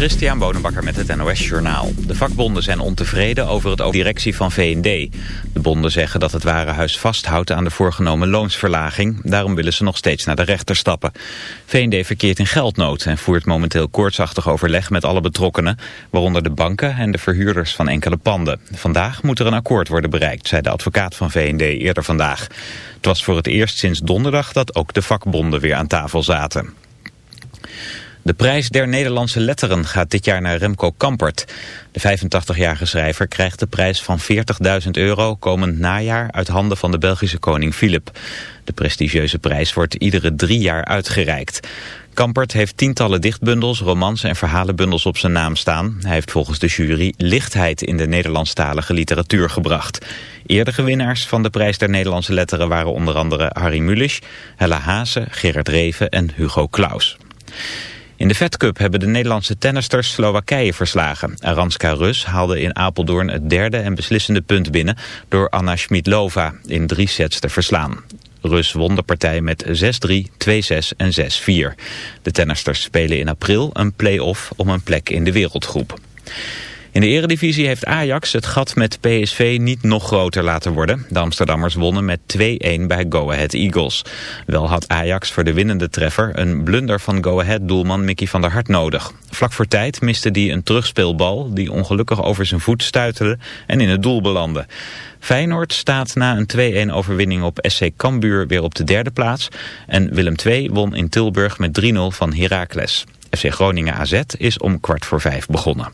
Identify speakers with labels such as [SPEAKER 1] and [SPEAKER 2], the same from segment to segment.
[SPEAKER 1] Christian Bonenbakker met het NOS Journaal. De vakbonden zijn ontevreden over het directie van V&D. De bonden zeggen dat het Warenhuis vasthoudt aan de voorgenomen loonsverlaging. Daarom willen ze nog steeds naar de rechter stappen. V&D verkeert in geldnood en voert momenteel koortsachtig overleg met alle betrokkenen... waaronder de banken en de verhuurders van enkele panden. Vandaag moet er een akkoord worden bereikt, zei de advocaat van V&D eerder vandaag. Het was voor het eerst sinds donderdag dat ook de vakbonden weer aan tafel zaten. De prijs der Nederlandse letteren gaat dit jaar naar Remco Kampert. De 85-jarige schrijver krijgt de prijs van 40.000 euro komend najaar uit handen van de Belgische koning Filip. De prestigieuze prijs wordt iedere drie jaar uitgereikt. Kampert heeft tientallen dichtbundels, romans en verhalenbundels op zijn naam staan. Hij heeft volgens de jury lichtheid in de Nederlandstalige literatuur gebracht. Eerdere winnaars van de prijs der Nederlandse letteren waren onder andere Harry Mulisch, Hella Haase, Gerard Reven en Hugo Claus. In de Fed Cup hebben de Nederlandse tennisters Slowakije verslagen. Aranska Rus haalde in Apeldoorn het derde en beslissende punt binnen... door Anna Schmidlova in drie sets te verslaan. Rus won de partij met 6-3, 2-6 en 6-4. De tennisters spelen in april een play-off om een plek in de wereldgroep. In de eredivisie heeft Ajax het gat met PSV niet nog groter laten worden. De Amsterdammers wonnen met 2-1 bij Go Ahead Eagles. Wel had Ajax voor de winnende treffer een blunder van Go Ahead doelman Mickey van der Hart nodig. Vlak voor tijd miste hij een terugspeelbal die ongelukkig over zijn voet stuiterde en in het doel belandde. Feyenoord staat na een 2-1 overwinning op SC Cambuur weer op de derde plaats. En Willem II won in Tilburg met 3-0 van Heracles. FC Groningen AZ is om kwart voor vijf begonnen.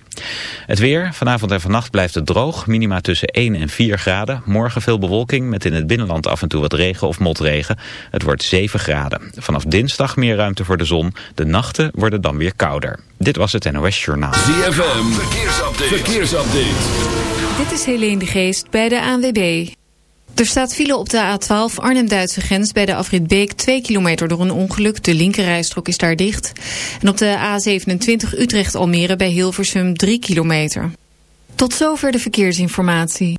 [SPEAKER 1] Het weer, vanavond en vannacht blijft het droog. Minima tussen 1 en 4 graden. Morgen veel bewolking met in het binnenland af en toe wat regen of motregen. Het wordt 7 graden. Vanaf dinsdag meer ruimte voor de zon. De nachten worden dan weer kouder. Dit was het NOS Journaal.
[SPEAKER 2] ZFM, verkeersupdate. verkeersupdate.
[SPEAKER 3] Dit is Helene de Geest bij de ANWB. Er staat file op de A12 Arnhem-Duitse grens bij de afrit Beek 2 kilometer door een ongeluk. De linkerrijstrook is daar dicht. En op de A27 Utrecht-Almere bij Hilversum 3 kilometer. Tot zover de verkeersinformatie.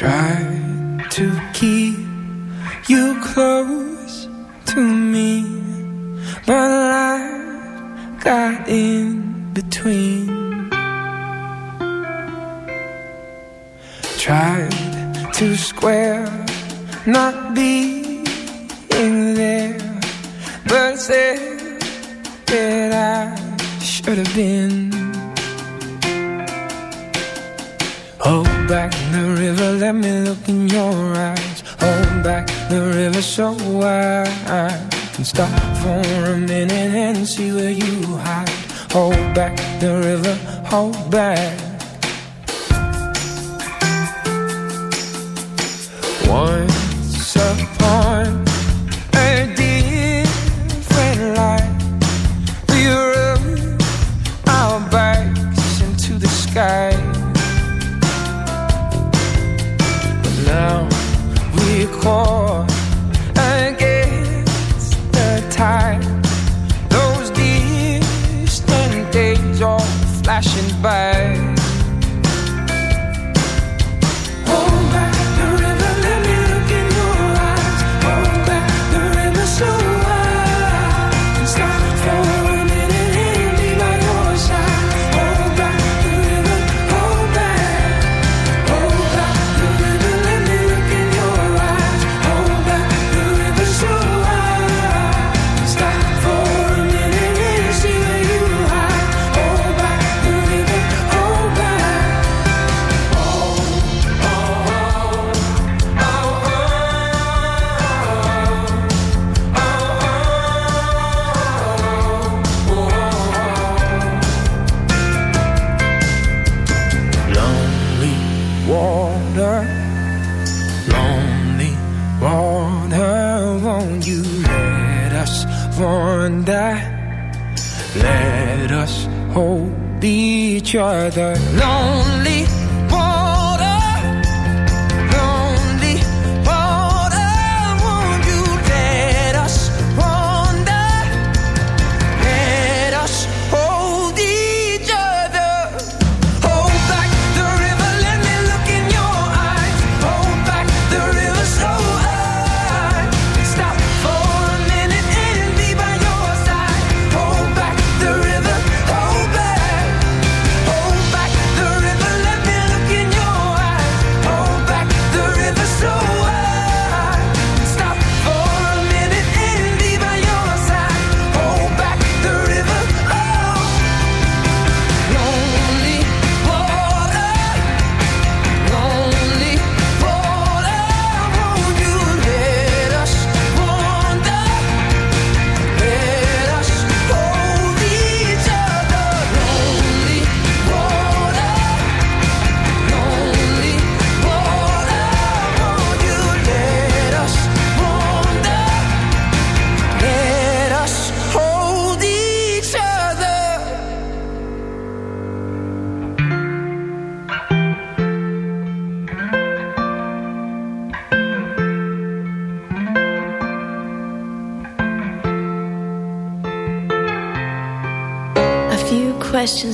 [SPEAKER 4] Try to keep you close to me, but life got in between. Tried to square, not see where you hide. Hold back the river, hold back.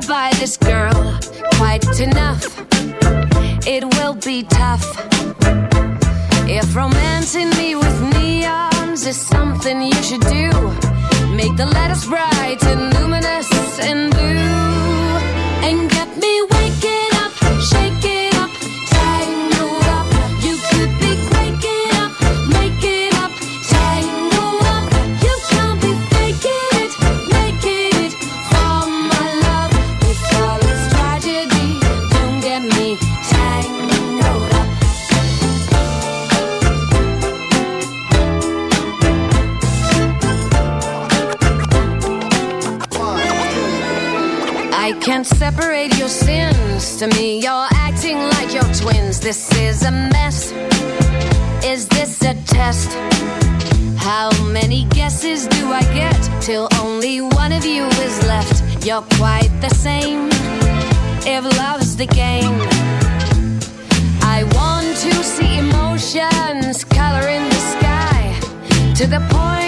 [SPEAKER 5] never buy this this is a mess? Is this a test? How many guesses do I get till only one of you is left? You're quite the same. If love's the game, I want to see emotions color in the sky to the point